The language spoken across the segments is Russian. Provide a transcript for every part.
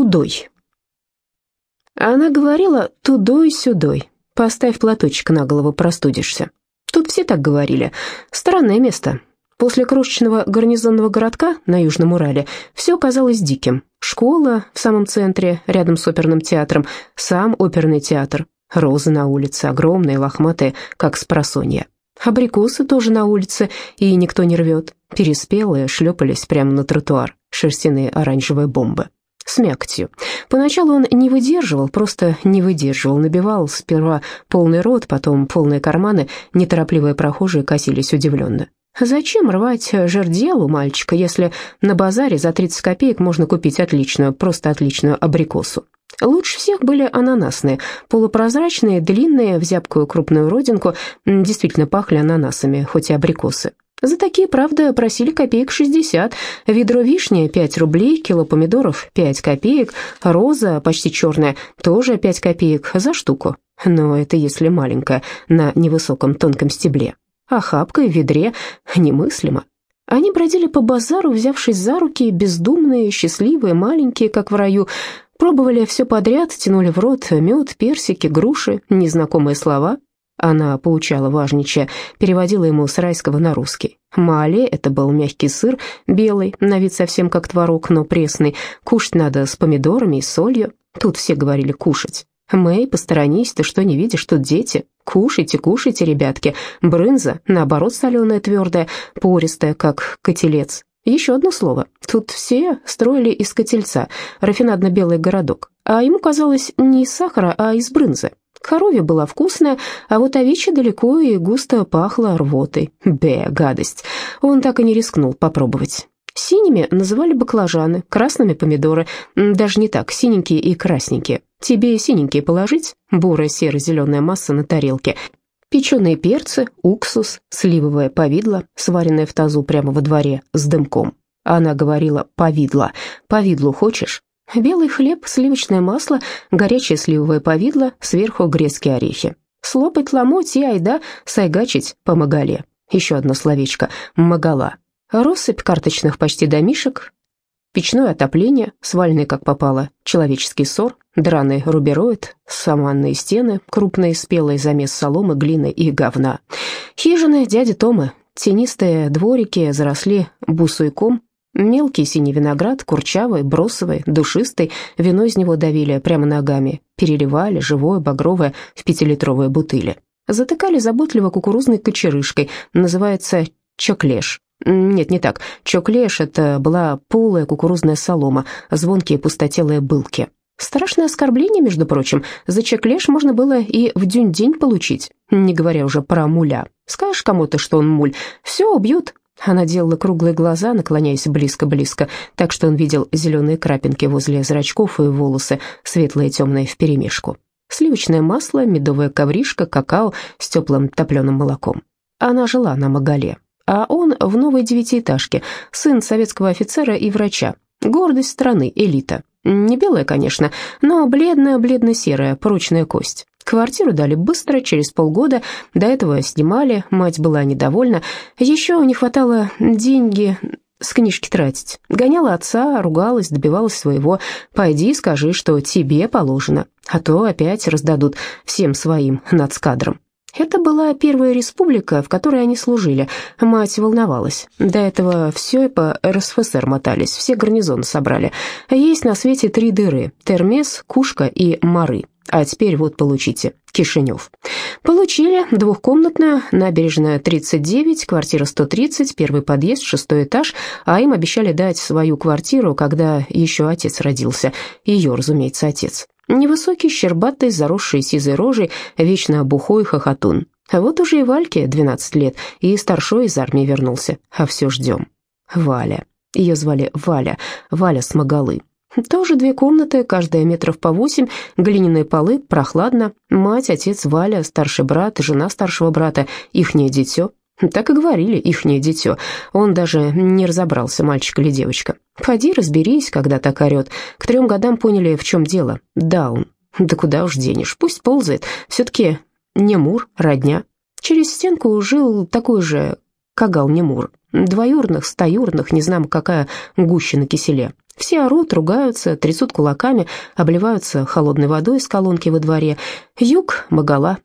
тудой. Она говорила тудой-сюдой. Поставь платочек на голову, простудишься. Тут все так говорили. Странное место. После крошечного гарнизонного городка на Южном Урале все казалось диким. Школа в самом центре, рядом с оперным театром, сам оперный театр, розы на улице, огромные, лохматые, как спросонья. Абрикосы тоже на улице, и никто не рвет. Переспелые шлепались прямо на тротуар, шерстяные оранжевые бомбы с мякотью. Поначалу он не выдерживал, просто не выдерживал, набивал сперва полный рот, потом полные карманы, неторопливые прохожие косились удивленно. Зачем рвать жердел у мальчика, если на базаре за 30 копеек можно купить отличную, просто отличную абрикосу? Лучше всех были ананасные, полупрозрачные, длинные, в зябкую крупную родинку, действительно пахли ананасами, хоть и абрикосы. За такие, правда, просили копеек 60. Ведро вишни – 5 рублей, кило помидоров – 5 копеек, роза, почти черная, тоже 5 копеек за штуку. Но это если маленькая, на невысоком тонком стебле. А хапка в ведре немыслимо. Они бродили по базару, взявшись за руки, бездумные, счастливые, маленькие, как в раю, пробовали все подряд, тянули в рот мед, персики, груши, незнакомые слова – она поучала важничая, переводила ему с райского на русский. Мали — это был мягкий сыр, белый, на вид совсем как творог, но пресный. Кушать надо с помидорами и солью. Тут все говорили «кушать». «Мэй, посторонись, ты что, не видишь, тут дети? Кушайте, кушайте, ребятки. Брынза, наоборот, соленая, твердая, пористая, как котелец. Еще одно слово. Тут все строили из котельца, рафинадно-белый городок. А ему казалось не из сахара, а из брынзы. Коровья была вкусная, а вот овечья далеко и густо пахла рвотой. Бе, гадость. Он так и не рискнул попробовать. Синими называли баклажаны, красными помидоры. Даже не так, синенькие и красненькие. Тебе синенькие положить? Бурая серо-зеленая масса на тарелке. Печеные перцы, уксус, сливовое повидло, сваренное в тазу прямо во дворе с дымком. Она говорила «повидло». «Повидлу хочешь?» Белый хлеб, сливочное масло, горячее сливовое повидло, сверху грецкие орехи. Слопать ломоть и айда сайгачить по магале. Еще одно словечко «магала». Россыпь карточных почти домишек, печное отопление, свальный как попало, человеческий ссор, драный рубероид, саманные стены, крупные спелые замес соломы, глины и говна. Хижины дяди Томы, тенистые дворики заросли бусуйком, Мелкий синий виноград, курчавый, бросовый, душистый, вино из него давили прямо ногами, переливали живое, багровое в пятилитровые бутыли. Затыкали заботливо кукурузной кочерышкой, называется чоклеш. Нет, не так. Чоклеш — это была полая кукурузная солома, звонкие пустотелые былки. Страшное оскорбление, между прочим. За чеклеш можно было и в дюнь-день получить, не говоря уже про муля. Скажешь кому-то, что он муль, все, убьют, она делала круглые глаза, наклоняясь близко-близко, так что он видел зеленые крапинки возле зрачков и волосы, светлые и темные вперемешку. Сливочное масло, медовая ковришка, какао с теплым топленым молоком. Она жила на Магале, а он в новой девятиэтажке, сын советского офицера и врача. Гордость страны, элита. Не белая, конечно, но бледная, бледно-серая, прочная кость. Квартиру дали быстро, через полгода, до этого снимали, мать была недовольна. Еще не хватало деньги с книжки тратить. Гоняла отца, ругалась, добивалась своего. «Пойди, скажи, что тебе положено, а то опять раздадут всем своим нацкадрам». Это была первая республика, в которой они служили. Мать волновалась. До этого все по РСФСР мотались, все гарнизоны собрали. Есть на свете три дыры – Термес, Кушка и Мары. А теперь вот получите, Кишинев. Получили двухкомнатную, набережная 39, квартира 130, первый подъезд, шестой этаж, а им обещали дать свою квартиру, когда еще отец родился. Ее, разумеется, отец. Невысокий, щербатый, заросший сизой рожей, вечно бухой хохотун. А вот уже и Вальке 12 лет, и старшой из армии вернулся, а все ждем. Валя. Ее звали Валя, Валя Смогалы. Тоже две комнаты, каждая метров по восемь, глиняные полы, прохладно. Мать, отец, Валя, старший брат, жена старшего брата, ихнее дитё. Так и говорили, ихнее дитё. Он даже не разобрался, мальчик или девочка. Поди разберись, когда так орёт. К трем годам поняли, в чем дело. Даун. Да куда уж денешь, пусть ползает. Все-таки Немур, родня. Через стенку жил такой же Кагал Немур. Двоюрных, стоюрных, не знам, какая гуща на киселе. Все орут, ругаются, трясут кулаками, обливаются холодной водой из колонки во дворе. Юг, Магала.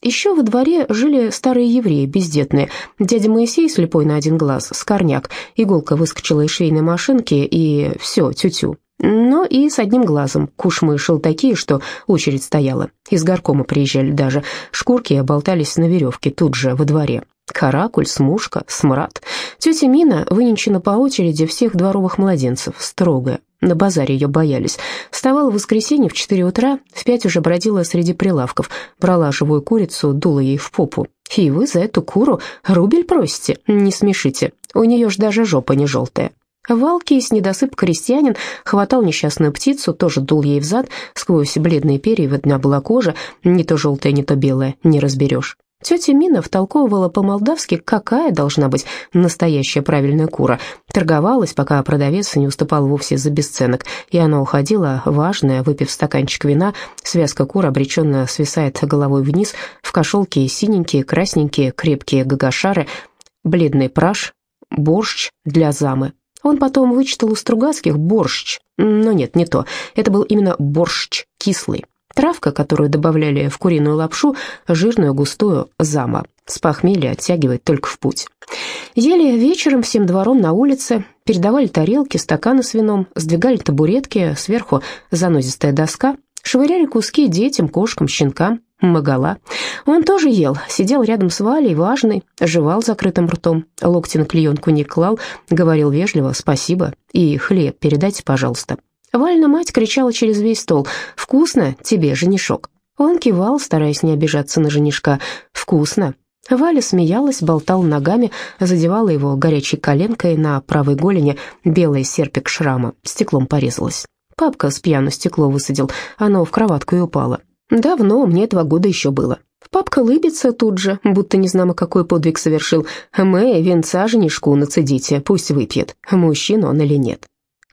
Еще во дворе жили старые евреи, бездетные. Дядя Моисей, слепой на один глаз, скорняк. Иголка выскочила из швейной машинки, и все, тю-тю. Но и с одним глазом. Кушмы шел такие, что очередь стояла. Из горкома приезжали даже. Шкурки болтались на веревке тут же, во дворе. Каракуль, смушка, смрад. Тетя Мина выненчена по очереди всех дворовых младенцев, строгая. На базаре ее боялись. Вставала в воскресенье в четыре утра, в пять уже бродила среди прилавков, брала живую курицу, дула ей в попу. «И вы за эту куру рубль просите? Не смешите, у нее ж даже жопа не желтая». Валки с недосып крестьянин хватал несчастную птицу, тоже дул ей в зад, сквозь бледные перья видна была кожа, не то желтая, не то белая, не разберешь. Тетя Мина втолковывала по-молдавски, какая должна быть настоящая правильная кура. Торговалась, пока продавец не уступал вовсе за бесценок, и она уходила, важная, выпив стаканчик вина, связка кур обреченно свисает головой вниз, в кошелке синенькие, красненькие, крепкие гагашары, бледный праш, борщ для замы. Он потом вычитал у Стругацких борщ, но нет, не то, это был именно борщ кислый. Травка, которую добавляли в куриную лапшу, жирную, густую, зама. С похмелья оттягивает только в путь. Ели вечером всем двором на улице, передавали тарелки, стаканы с вином, сдвигали табуретки, сверху занозистая доска, швыряли куски детям, кошкам, щенкам. Магала. Он тоже ел, сидел рядом с Валей, важный, жевал закрытым ртом, локти на клеенку не клал, говорил вежливо «спасибо» и «хлеб передайте, пожалуйста». Вальна мать кричала через весь стол «Вкусно тебе, женишок!» Он кивал, стараясь не обижаться на женишка «Вкусно!» Валя смеялась, болтала ногами, задевала его горячей коленкой на правой голени, белый серпик шрама, стеклом порезалась. Папка с пьяну стекло высадил, оно в кроватку и упало. Давно, мне два года еще было. Папка лыбится тут же, будто не знамо какой подвиг совершил. Мы венца женишку нацедите, пусть выпьет, мужчин он или нет.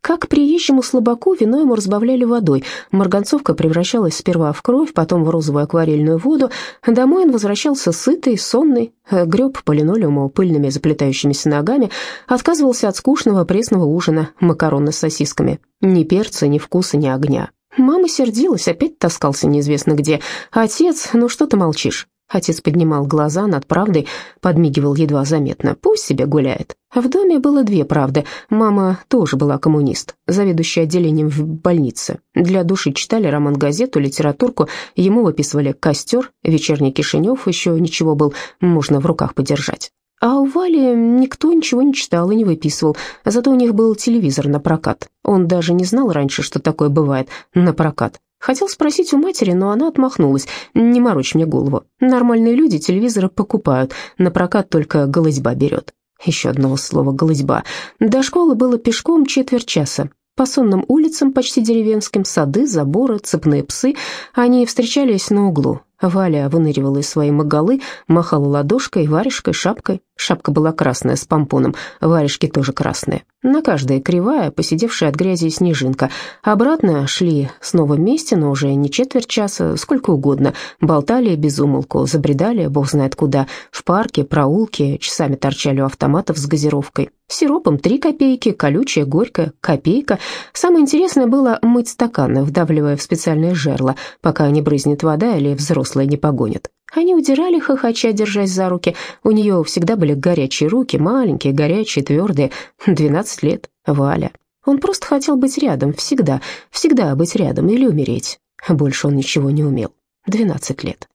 Как приезжему слабаку вино ему разбавляли водой. Марганцовка превращалась сперва в кровь, потом в розовую акварельную воду. Домой он возвращался сытый, сонный, греб по линолеуму пыльными заплетающимися ногами, отказывался от скучного пресного ужина, макароны с сосисками. Ни перца, ни вкуса, ни огня. Мама сердилась, опять таскался неизвестно где. «Отец, ну что ты молчишь?» Отец поднимал глаза над правдой, подмигивал едва заметно. «Пусть себе гуляет». В доме было две правды. Мама тоже была коммунист, заведующая отделением в больнице. Для души читали роман-газету, литературку, ему выписывали «Костер», «Вечерний Кишинев», еще ничего был, можно в руках подержать. А у Вали никто ничего не читал и не выписывал, зато у них был телевизор на прокат. Он даже не знал раньше, что такое бывает на прокат. Хотел спросить у матери, но она отмахнулась. «Не морочь мне голову. Нормальные люди телевизоры покупают, на прокат только голызьба берет». Еще одного слова «голызьба». До школы было пешком четверть часа. По сонным улицам, почти деревенским, сады, заборы, цепные псы. Они встречались на углу. Валя выныривала из своей могалы, махала ладошкой, варежкой, шапкой. Шапка была красная, с помпоном, варежки тоже красные. На каждой кривая, посидевшая от грязи снежинка. Обратно шли снова вместе, но уже не четверть часа, сколько угодно. Болтали без умолку, забредали, бог знает куда, в парке, проулке, часами торчали у автоматов с газировкой. Сиропом три копейки, колючая, горькая, копейка. Самое интересное было мыть стаканы, вдавливая в специальное жерло, пока не брызнет вода или взрослые не погонят. Они удирали, хохоча, держась за руки. У нее всегда были горячие руки, маленькие, горячие, твердые. Двенадцать лет. Валя. Он просто хотел быть рядом, всегда, всегда быть рядом или умереть. Больше он ничего не умел. Двенадцать лет.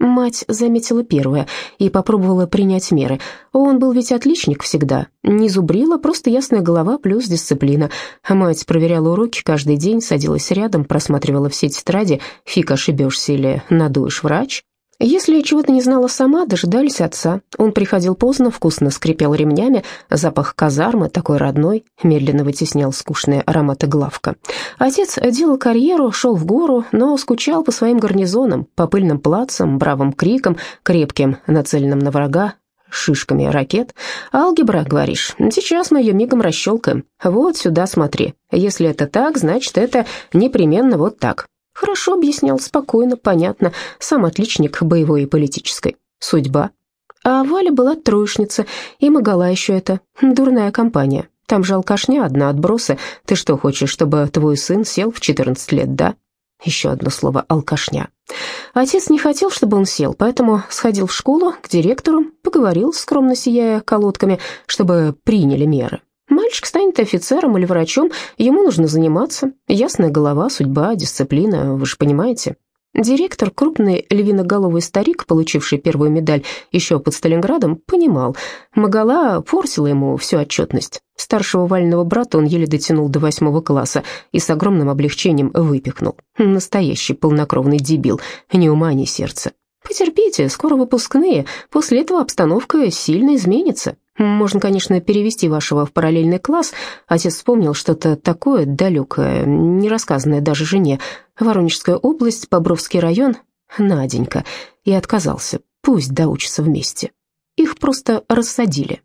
Мать заметила первое и попробовала принять меры. Он был ведь отличник всегда. Не зубрила, просто ясная голова плюс дисциплина. Мать проверяла уроки каждый день, садилась рядом, просматривала все тетради. Фиг ошибешься или надуешь врач. Если чего-то не знала сама, дожидались отца. Он приходил поздно, вкусно скрипел ремнями, запах казармы, такой родной, медленно вытеснял скучные ароматы главка. Отец делал карьеру, шел в гору, но скучал по своим гарнизонам, по пыльным плацам, бравым крикам, крепким, нацеленным на врага, шишками ракет. «Алгебра, говоришь? Сейчас мы ее мигом расщелкаем. Вот сюда смотри. Если это так, значит, это непременно вот так. Хорошо объяснял, спокойно, понятно. Сам отличник боевой и политической. Судьба. А Валя была троечница, и Магала еще это. Дурная компания. Там же алкашня одна, отбросы. Ты что хочешь, чтобы твой сын сел в 14 лет, да? Еще одно слово «алкашня». Отец не хотел, чтобы он сел, поэтому сходил в школу к директору, поговорил, скромно сияя колодками, чтобы приняли меры. Мальчик станет офицером или врачом, ему нужно заниматься. Ясная голова, судьба, дисциплина, вы же понимаете. Директор, крупный львиноголовый старик, получивший первую медаль еще под Сталинградом, понимал, Магала портила ему всю отчетность. Старшего вального брата он еле дотянул до восьмого класса и с огромным облегчением выпихнул. Настоящий полнокровный дебил, ни ума, ни сердца. Потерпите, скоро выпускные, после этого обстановка сильно изменится. Можно, конечно, перевести вашего в параллельный класс. Отец вспомнил что-то такое далекое, не рассказанное даже жене. Воронежская область, Бобровский район, Наденька. И отказался. Пусть доучатся вместе. Их просто рассадили.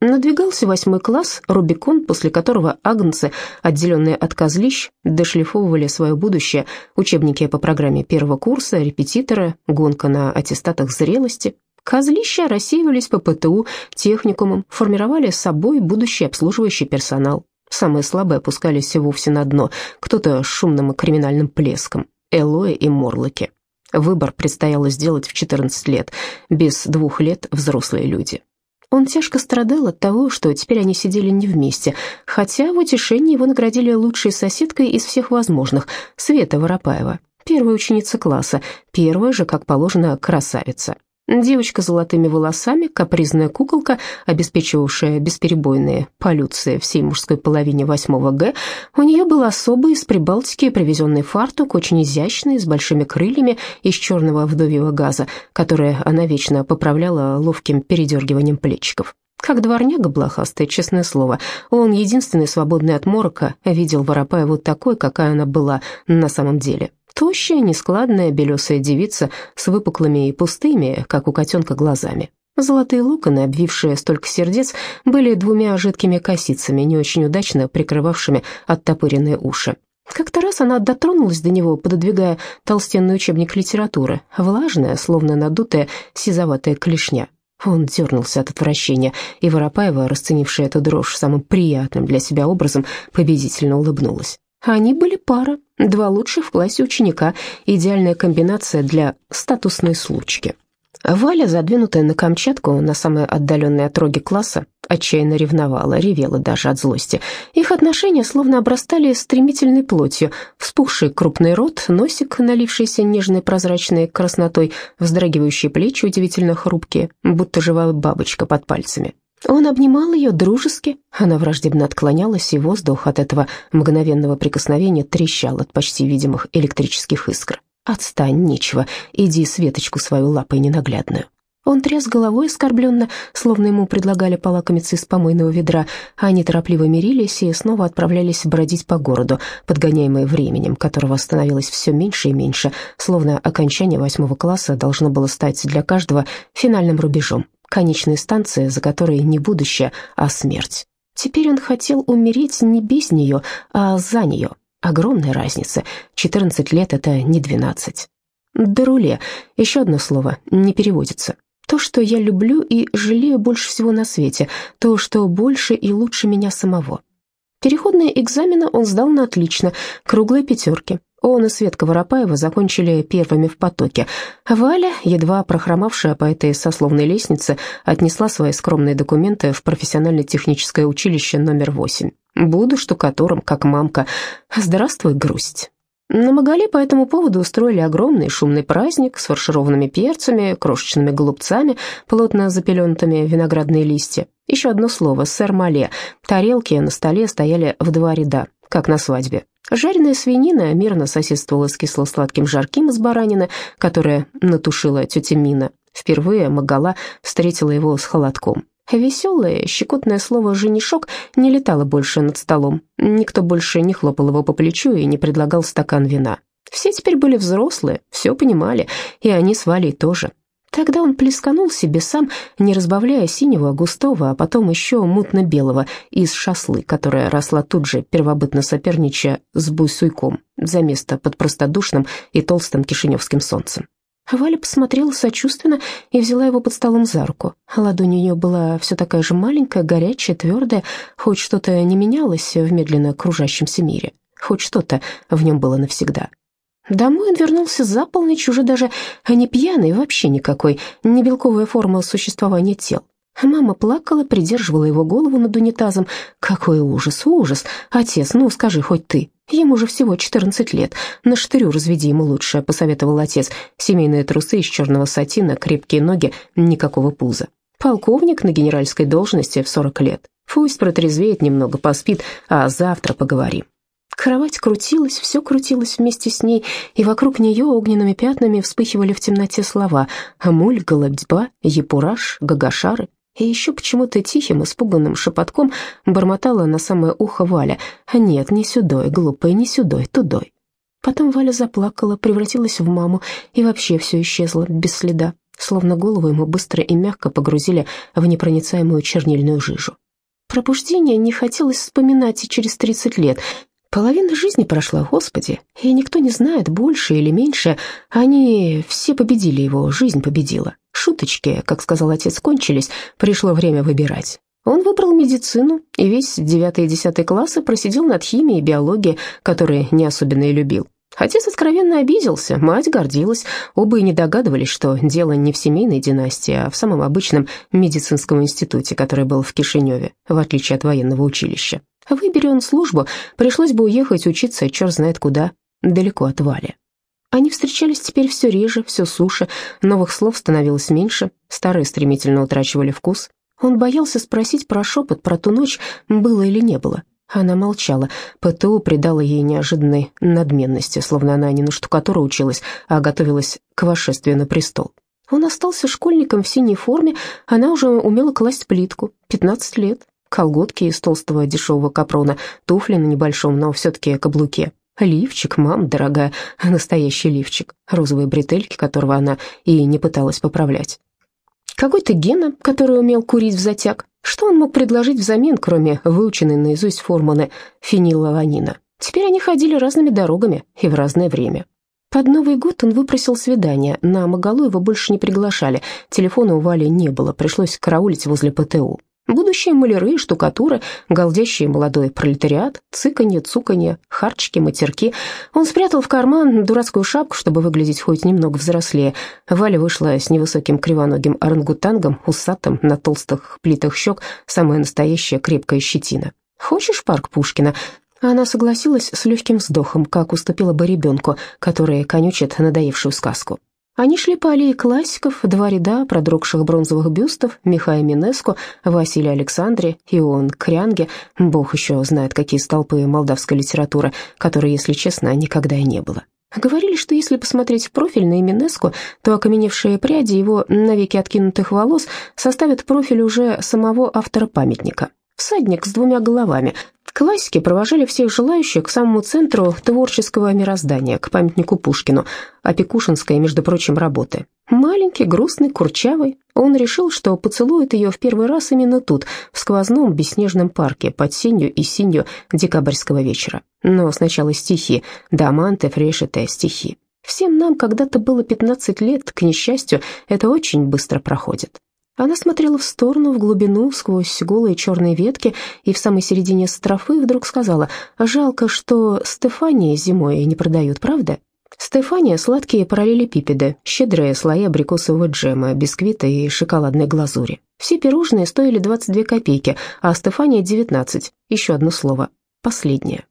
Надвигался восьмой класс, Рубикон, после которого агнцы, отделенные от козлищ, дошлифовывали свое будущее, учебники по программе первого курса, репетиторы, гонка на аттестатах зрелости, Козлища рассеивались по ПТУ, техникумам, формировали с собой будущий обслуживающий персонал. Самые слабые опускались вовсе на дно, кто-то с шумным и криминальным плеском, Элои и Морлоки. Выбор предстояло сделать в 14 лет, без двух лет взрослые люди. Он тяжко страдал от того, что теперь они сидели не вместе, хотя в утешении его наградили лучшей соседкой из всех возможных, Света Воропаева, первая ученица класса, первая же, как положено, красавица. Девочка с золотыми волосами, капризная куколка, обеспечивавшая бесперебойные полюции всей мужской половине восьмого Г, у нее был особый из Прибалтики привезенный фартук, очень изящный, с большими крыльями из черного вдовьего газа, который она вечно поправляла ловким передергиванием плечиков. Как дворняга блохастая, честное слово, он, единственный свободный от морока, видел Воропаеву такой, какая она была на самом деле. Тощая, нескладная, белесая девица с выпуклыми и пустыми, как у котенка, глазами. Золотые локоны, обвившие столько сердец, были двумя жидкими косицами, не очень удачно прикрывавшими оттопыренные уши. Как-то раз она дотронулась до него, пододвигая толстенный учебник литературы, влажная, словно надутая, сизоватая клешня. Он дернулся от отвращения, и Воропаева, расценившая эту дрожь самым приятным для себя образом, победительно улыбнулась. Они были пара, два лучших в классе ученика, идеальная комбинация для статусной случки. Валя, задвинутая на Камчатку, на самые отдаленные отроги класса, отчаянно ревновала, ревела даже от злости. Их отношения словно обрастали стремительной плотью, вспухший крупный рот, носик, налившийся нежной прозрачной краснотой, вздрагивающие плечи удивительно хрупкие, будто живая бабочка под пальцами. Он обнимал ее дружески, она враждебно отклонялась, и воздух от этого мгновенного прикосновения трещал от почти видимых электрических искр. «Отстань, нечего, иди Светочку свою лапой ненаглядную». Он тряс головой оскорбленно, словно ему предлагали полакомиться из помойного ведра, а они торопливо мирились и снова отправлялись бродить по городу, подгоняемые временем, которого становилось все меньше и меньше, словно окончание восьмого класса должно было стать для каждого финальным рубежом, конечной станции, за которой не будущее, а смерть. Теперь он хотел умереть не без нее, а за нее. Огромная разница. 14 лет — это не 12. Деруле. Еще одно слово. Не переводится. То, что я люблю и жалею больше всего на свете. То, что больше и лучше меня самого. Переходные экзамены он сдал на отлично, круглые пятерки. Он и Светка Воропаева закончили первыми в потоке. Валя, едва прохромавшая по этой сословной лестнице, отнесла свои скромные документы в профессионально-техническое училище номер восемь. Буду штукатуром, как мамка. Здравствуй, грусть. На Магале по этому поводу устроили огромный шумный праздник с фаршированными перцами, крошечными голубцами, плотно запеленутыми виноградные листья. Еще одно слово «сэр Мале». Тарелки на столе стояли в два ряда, как на свадьбе. Жареная свинина мирно соседствовала с кисло-сладким жарким из баранины, которое натушила тетя Мина. Впервые Магала встретила его с холодком. Веселое, щекотное слово «женишок» не летало больше над столом. Никто больше не хлопал его по плечу и не предлагал стакан вина. Все теперь были взрослые, все понимали, и они с Валей тоже. Тогда он плесканул себе сам, не разбавляя синего, густого, а потом еще мутно-белого из шаслы, которая росла тут же, первобытно соперничая с буйсуйком, за место под простодушным и толстым кишиневским солнцем. Валя посмотрела сочувственно и взяла его под столом за руку. Ладонь у нее была все такая же маленькая, горячая, твердая, хоть что-то не менялось в медленно кружащемся мире, хоть что-то в нем было навсегда. Домой он вернулся за полночь, уже даже не пьяный, вообще никакой, не белковая форма существования тел. Мама плакала, придерживала его голову над унитазом. «Какой ужас, ужас! Отец, ну скажи хоть ты. Ему же всего 14 лет. На штырю разведи ему лучше», — посоветовал отец. «Семейные трусы из черного сатина, крепкие ноги, никакого пуза. Полковник на генеральской должности в 40 лет. Пусть протрезвеет немного, поспит, а завтра поговорим». Кровать крутилась, все крутилось вместе с ней, и вокруг нее огненными пятнами вспыхивали в темноте слова «Амуль», «Голубьба», «Епураж», «Гагашары». И еще почему-то тихим, испуганным шепотком бормотала на самое ухо Валя. «А нет, не сюдой, глупая, не сюдой, тудой». Потом Валя заплакала, превратилась в маму, и вообще все исчезло, без следа, словно голову ему быстро и мягко погрузили в непроницаемую чернильную жижу. Пробуждение не хотелось вспоминать и через тридцать лет. Половина жизни прошла, Господи, и никто не знает, больше или меньше. Они все победили его, жизнь победила. Шуточки, как сказал отец, кончились, пришло время выбирать. Он выбрал медицину и весь девятый и десятый классы просидел над химией и биологией, которые не особенно и любил. Отец откровенно обиделся, мать гордилась, оба и не догадывались, что дело не в семейной династии, а в самом обычном медицинском институте, который был в Кишиневе, в отличие от военного училища. Выбери он службу, пришлось бы уехать учиться черт знает куда, далеко от Вали. Они встречались теперь все реже, все суше, новых слов становилось меньше, старые стремительно утрачивали вкус. Он боялся спросить про шепот, про ту ночь, было или не было. Она молчала. ПТУ придала ей неожиданной надменности, словно она не на штукатуру училась, а готовилась к восшествию на престол. Он остался школьником в синей форме, она уже умела класть плитку, 15 лет. Колготки из толстого дешевого капрона, туфли на небольшом, но все-таки каблуке. Лифчик, мам, дорогая, настоящий лифчик, розовые бретельки, которого она и не пыталась поправлять. Какой-то Гена, который умел курить в затяг. Что он мог предложить взамен, кроме выученной наизусть формулы фениллаланина? Теперь они ходили разными дорогами и в разное время. Под Новый год он выпросил свидание. На Магалу его больше не приглашали. Телефона у Вали не было, пришлось караулить возле ПТУ. Будущие маляры, штукатуры, голдящий молодой пролетариат, цыканье, цуканье, харчики, матерки. Он спрятал в карман дурацкую шапку, чтобы выглядеть хоть немного взрослее. Валя вышла с невысоким кривоногим орангутангом, усатым, на толстых плитах щек, самая настоящая крепкая щетина. «Хочешь парк Пушкина?» Она согласилась с легким вздохом, как уступила бы ребенку, который конючит надоевшую сказку. Они шли по аллее классиков, два ряда продрогших бронзовых бюстов, Михая Минеско, Василия Александре, Иоанн Крянге, бог еще знает, какие столпы молдавской литературы, которой, если честно, никогда и не было. Говорили, что если посмотреть в профиль на Именеску, то окаменевшие пряди его навеки откинутых волос составят профиль уже самого автора памятника. Всадник с двумя головами, Классики провожали всех желающих к самому центру творческого мироздания, к памятнику Пушкину, опекушинской, между прочим, работы. Маленький, грустный, курчавый, он решил, что поцелует ее в первый раз именно тут, в сквозном бесснежном парке, под синью и синью декабрьского вечера. Но сначала стихи, даманте, фрешете, стихи. Всем нам когда-то было 15 лет, к несчастью, это очень быстро проходит. Она смотрела в сторону, в глубину, сквозь голые черные ветки, и в самой середине строфы вдруг сказала, «Жалко, что Стефания зимой не продают, правда?» Стефания – сладкие параллелепипеды, щедрые слои абрикосового джема, бисквита и шоколадной глазури. Все пирожные стоили 22 копейки, а Стефания – 19. Еще одно слово. Последнее.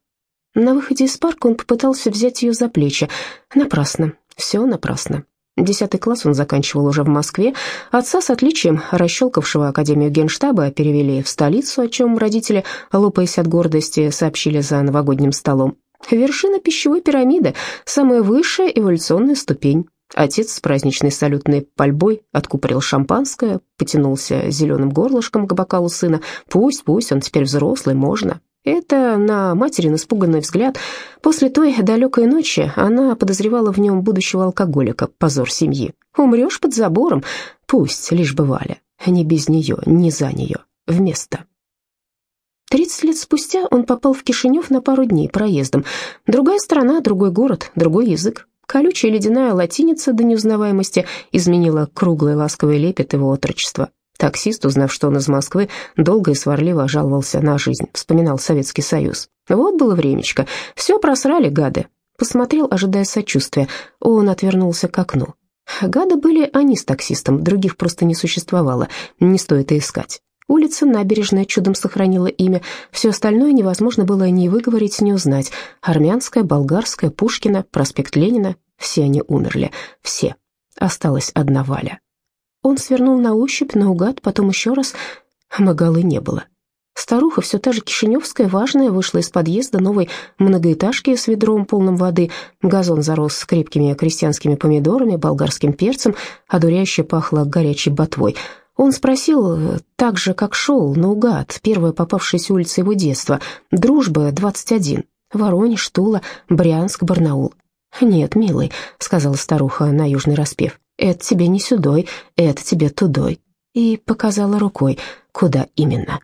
На выходе из парка он попытался взять ее за плечи. Напрасно. Все напрасно. Десятый класс он заканчивал уже в Москве. Отца с отличием, расщелкавшего Академию Генштаба, перевели в столицу, о чем родители, лопаясь от гордости, сообщили за новогодним столом. Вершина пищевой пирамиды, самая высшая эволюционная ступень. Отец с праздничной салютной пальбой откупорил шампанское, потянулся зеленым горлышком к бокалу сына. «Пусть, пусть, он теперь взрослый, можно». Это на материн испуганный взгляд. После той далекой ночи она подозревала в нем будущего алкоголика, позор семьи. Умрешь под забором, пусть, лишь бы Валя. Не без нее, не за нее, вместо. Тридцать лет спустя он попал в Кишинев на пару дней проездом. Другая страна, другой город, другой язык. Колючая ледяная латиница до неузнаваемости изменила круглый ласковый лепет его отрочества. Таксист, узнав, что он из Москвы, долго и сварливо жаловался на жизнь, вспоминал Советский Союз. Вот было времечко, все просрали гады. Посмотрел, ожидая сочувствия. Он отвернулся к окну. Гады были они с таксистом, других просто не существовало, не стоит и искать. Улица Набережная чудом сохранила имя, все остальное невозможно было ни выговорить, ни узнать. Армянская, Болгарская, Пушкина, проспект Ленина, все они умерли, все. Осталась одна Валя. Он свернул на ощупь, наугад, потом еще раз. Магалы не было. Старуха, все та же кишиневская, важная, вышла из подъезда новой многоэтажки с ведром полным воды. Газон зарос крепкими крестьянскими помидорами, болгарским перцем, одуряюще пахло горячей ботвой. Он спросил так же, как шел, наугад, первая попавшаяся улица его детства. «Дружба, 21. Воронеж, Тула, Брянск, Барнаул». «Нет, милый», — сказала старуха на южный распев. «Это тебе не сюдой, это тебе тудой». И показала рукой, куда именно.